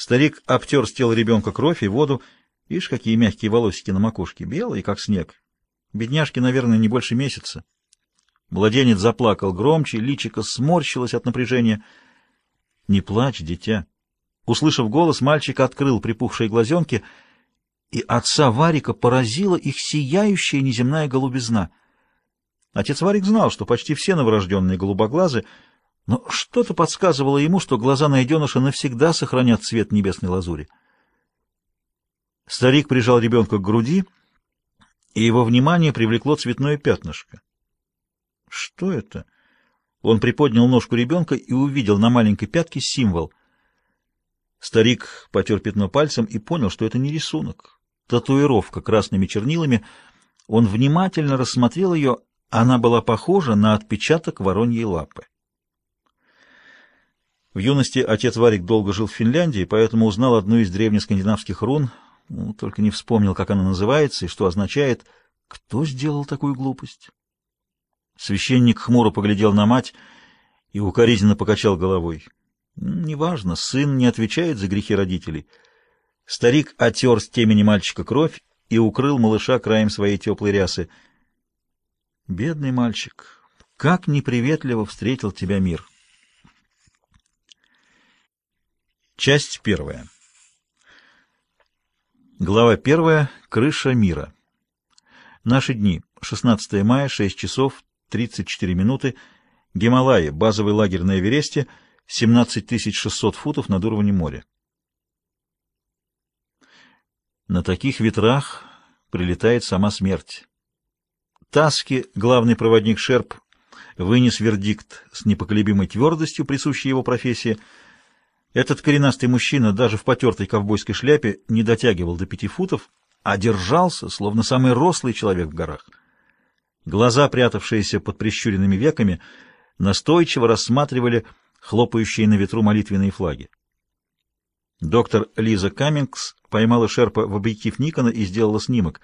Старик обтер с тела ребенка кровь и воду. Ишь, какие мягкие волосики на макушке, белые, как снег. Бедняжке, наверное, не больше месяца. Младенец заплакал громче, личико сморщилось от напряжения. «Не плачь, дитя!» Услышав голос, мальчик открыл припухшие глазенки, и отца Варика поразила их сияющая неземная голубизна. Отец Варик знал, что почти все новорожденные голубоглазы, но что-то подсказывало ему, что глаза найденыша навсегда сохранят цвет небесной лазури. Старик прижал ребенка к груди, и его внимание привлекло цветное пятнышко. Что это? Он приподнял ножку ребенка и увидел на маленькой пятке символ. Старик потер пятно пальцем и понял, что это не рисунок. Татуировка красными чернилами. Он внимательно рассмотрел ее. Она была похожа на отпечаток вороньей лапы. В юности отец Варик долго жил в Финляндии, поэтому узнал одну из древнескандинавских рун, ну, только не вспомнил, как она называется и что означает. Кто сделал такую глупость? Священник хмуро поглядел на мать и укоризненно покачал головой. Неважно, сын не отвечает за грехи родителей. Старик отер с темени мальчика кровь и укрыл малыша краем своей теплой рясы. Бедный мальчик, как неприветливо встретил тебя мир. Часть первая. Глава первая. Крыша мира. Наши дни. 16 мая, 6 часов 34 минуты. Гималаи, базовый лагерь на Эвересте, 17 600 футов над уровнем моря. На таких ветрах прилетает сама смерть. Таски, главный проводник Шерп, вынес вердикт с непоколебимой твердостью, присущей его профессии. Этот коренастый мужчина даже в потертой ковбойской шляпе не дотягивал до пяти футов, а держался, словно самый рослый человек в горах. Глаза, прятавшиеся под прищуренными веками, настойчиво рассматривали хлопающие на ветру молитвенные флаги. Доктор Лиза Каммингс поймала Шерпа в объектив Никона и сделала снимок.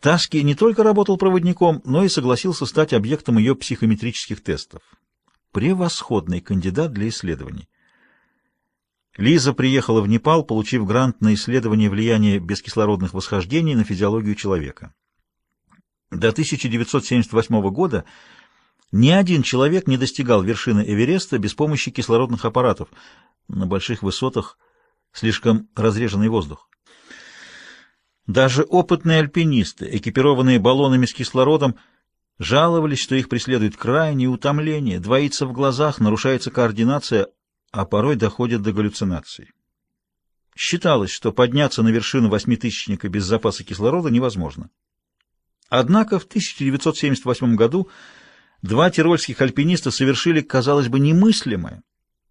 Таски не только работал проводником, но и согласился стать объектом ее психометрических тестов. Превосходный кандидат для исследований. Лиза приехала в Непал, получив грант на исследование влияния бескислородных восхождений на физиологию человека. До 1978 года ни один человек не достигал вершины Эвереста без помощи кислородных аппаратов. На больших высотах слишком разреженный воздух. Даже опытные альпинисты, экипированные баллонами с кислородом, жаловались, что их преследует крайнее утомление, двоится в глазах, нарушается координация, а порой доходит до галлюцинаций. Считалось, что подняться на вершину восьмитысячника без запаса кислорода невозможно. Однако в 1978 году два тирольских альпиниста совершили, казалось бы, немыслимое.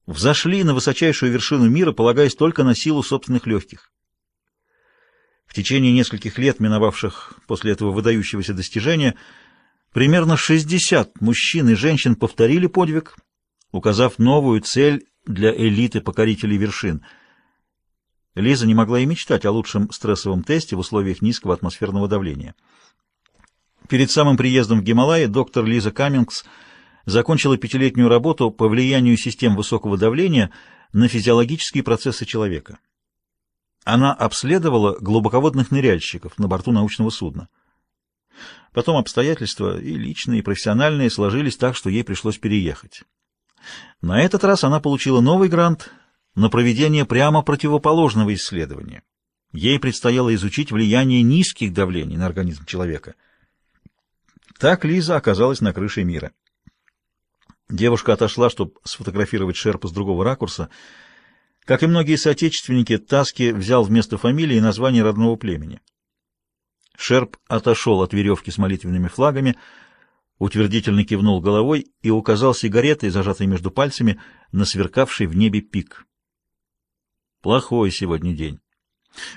Взошли на высочайшую вершину мира, полагаясь только на силу собственных легких. В течение нескольких лет, миновавших после этого выдающегося достижения, примерно 60 мужчин и женщин повторили подвиг, указав новую цель для элиты покорителей вершин. Лиза не могла и мечтать о лучшем стрессовом тесте в условиях низкого атмосферного давления. Перед самым приездом в Гималайи доктор Лиза Каммингс закончила пятилетнюю работу по влиянию систем высокого давления на физиологические процессы человека. Она обследовала глубоководных ныряльщиков на борту научного судна. Потом обстоятельства, и личные, и профессиональные, сложились так, что ей пришлось переехать. На этот раз она получила новый грант на проведение прямо противоположного исследования. Ей предстояло изучить влияние низких давлений на организм человека – так Лиза оказалась на крыше мира. Девушка отошла, чтобы сфотографировать Шерпа с другого ракурса. Как и многие соотечественники, Таски взял вместо фамилии название родного племени. Шерп отошел от веревки с молитвенными флагами, утвердительно кивнул головой и указал сигаретой, зажатой между пальцами, на сверкавший в небе пик. «Плохой сегодня день.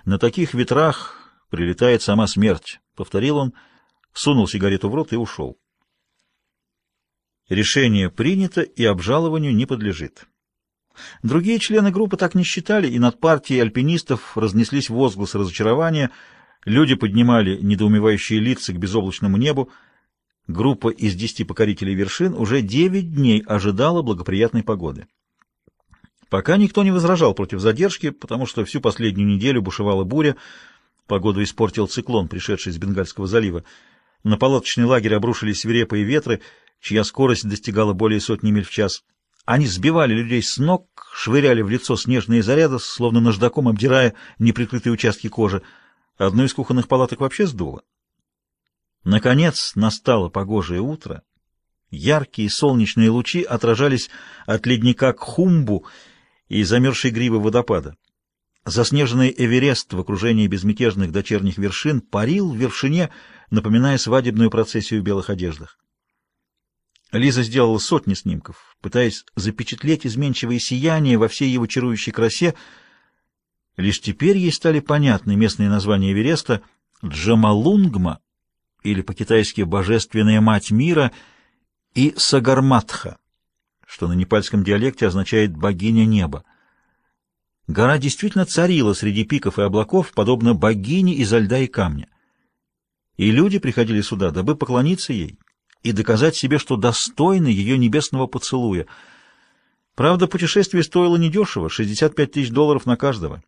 На таких ветрах прилетает сама смерть», — повторил он, — сунул сигарету в рот и ушел. Решение принято и обжалованию не подлежит. Другие члены группы так не считали, и над партией альпинистов разнеслись возгласы разочарования, люди поднимали недоумевающие лица к безоблачному небу. Группа из десяти покорителей вершин уже девять дней ожидала благоприятной погоды. Пока никто не возражал против задержки, потому что всю последнюю неделю бушевала буря, погоду испортил циклон, пришедший из Бенгальского залива. На палаточный лагерь обрушились свирепые ветры, чья скорость достигала более сотни миль в час. Они сбивали людей с ног, швыряли в лицо снежные заряды, словно наждаком обдирая неприкрытые участки кожи. Одну из кухонных палаток вообще сдуло. Наконец настало погожее утро. Яркие солнечные лучи отражались от ледника Кхумбу и замерзшей гривы водопада. Заснеженный Эверест в окружении безмятежных дочерних вершин парил в вершине, напоминая свадебную процессию в белых одеждах. Лиза сделала сотни снимков, пытаясь запечатлеть изменчивое сияние во всей его чарующей красе. Лишь теперь ей стали понятны местные названия Эвереста Джамалунгма, или по-китайски «Божественная мать мира», и Сагарматха, что на непальском диалекте означает «богиня неба». Гора действительно царила среди пиков и облаков, подобно богине изо льда и камня. И люди приходили сюда, дабы поклониться ей и доказать себе, что достойны ее небесного поцелуя. Правда, путешествие стоило недешево — 65 тысяч долларов на каждого.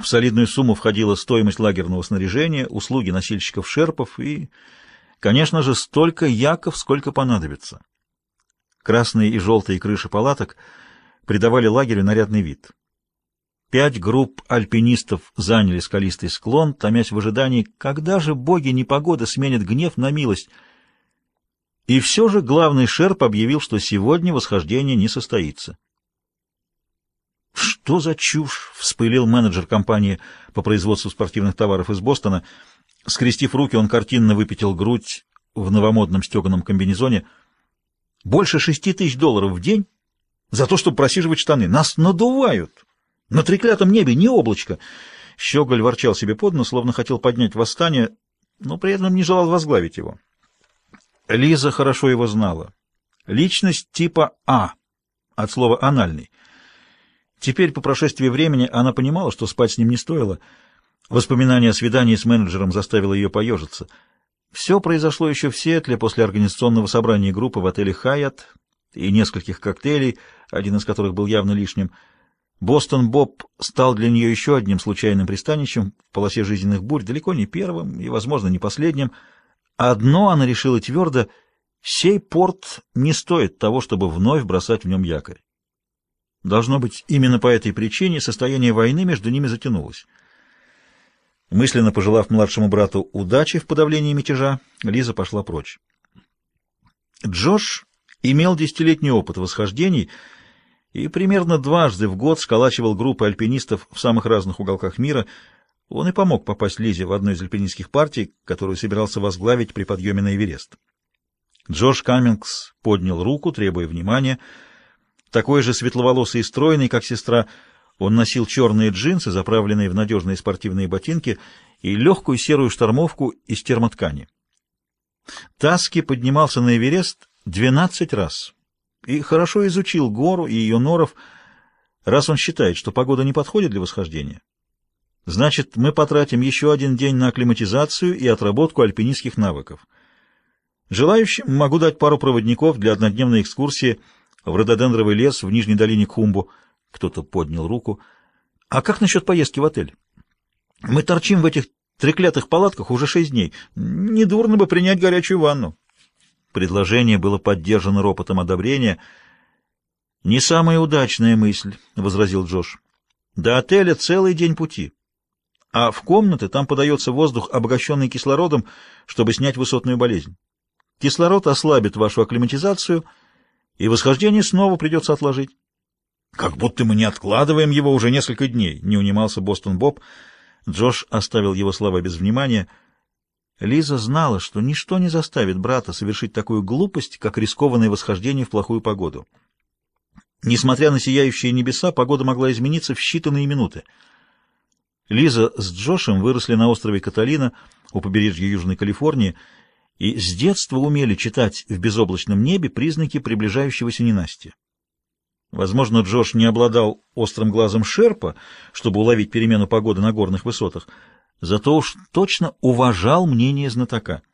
В солидную сумму входила стоимость лагерного снаряжения, услуги носильщиков-шерпов и, конечно же, столько яков, сколько понадобится. Красные и желтые крыши палаток придавали лагерю нарядный вид. Пять групп альпинистов заняли скалистый склон, томясь в ожидании, когда же боги непогоды сменят гнев на милость. И все же главный шерп объявил, что сегодня восхождение не состоится. «Что за чушь?» — вспылил менеджер компании по производству спортивных товаров из Бостона. Скрестив руки, он картинно выпятил грудь в новомодном стеганом комбинезоне. «Больше шести тысяч долларов в день за то, чтобы просиживать штаны. Нас надувают!» На треклятом небе ни облачко. Щеголь ворчал себе под нос, словно хотел поднять восстание, но при этом не желал возглавить его. Лиза хорошо его знала. Личность типа А, от слова «анальный». Теперь, по прошествии времени, она понимала, что спать с ним не стоило. Воспоминание о свидании с менеджером заставило ее поежиться. Все произошло еще в Сиэтле после организационного собрания группы в отеле «Хайят» и нескольких коктейлей, один из которых был явно лишним — Бостон Боб стал для нее еще одним случайным пристанищем в полосе жизненных бурь, далеко не первым и, возможно, не последним. Одно она решила твердо — сей порт не стоит того, чтобы вновь бросать в нем якорь. Должно быть, именно по этой причине состояние войны между ними затянулось. Мысленно пожелав младшему брату удачи в подавлении мятежа, Лиза пошла прочь. Джош имел десятилетний опыт восхождений — и примерно дважды в год сколачивал группы альпинистов в самых разных уголках мира. Он и помог попасть Лизе в одну из альпинистских партий, которую собирался возглавить при подъеме на Эверест. Джош Каммингс поднял руку, требуя внимания. Такой же светловолосый и стройный, как сестра, он носил черные джинсы, заправленные в надежные спортивные ботинки, и легкую серую штормовку из термоткани. Таски поднимался на Эверест двенадцать раз и хорошо изучил гору и ее норов, раз он считает, что погода не подходит для восхождения. Значит, мы потратим еще один день на акклиматизацию и отработку альпинистских навыков. Желающим могу дать пару проводников для однодневной экскурсии в рододендровый лес в Нижней долине Кумбу. Кто-то поднял руку. А как насчет поездки в отель? Мы торчим в этих треклятых палатках уже шесть дней. Недурно бы принять горячую ванну. Предложение было поддержано ропотом одобрения. «Не самая удачная мысль», — возразил Джош. «До отеля целый день пути, а в комнаты там подается воздух, обогащенный кислородом, чтобы снять высотную болезнь. Кислород ослабит вашу акклиматизацию, и восхождение снова придется отложить». «Как будто мы не откладываем его уже несколько дней», — не унимался Бостон Боб. Джош оставил его слова без внимания — Лиза знала, что ничто не заставит брата совершить такую глупость, как рискованное восхождение в плохую погоду. Несмотря на сияющие небеса, погода могла измениться в считанные минуты. Лиза с Джошем выросли на острове Каталина у побережья Южной Калифорнии и с детства умели читать в безоблачном небе признаки приближающегося ненастья. Возможно, Джош не обладал острым глазом шерпа, чтобы уловить перемену погоды на горных высотах, зато уж точно уважал мнение знатока —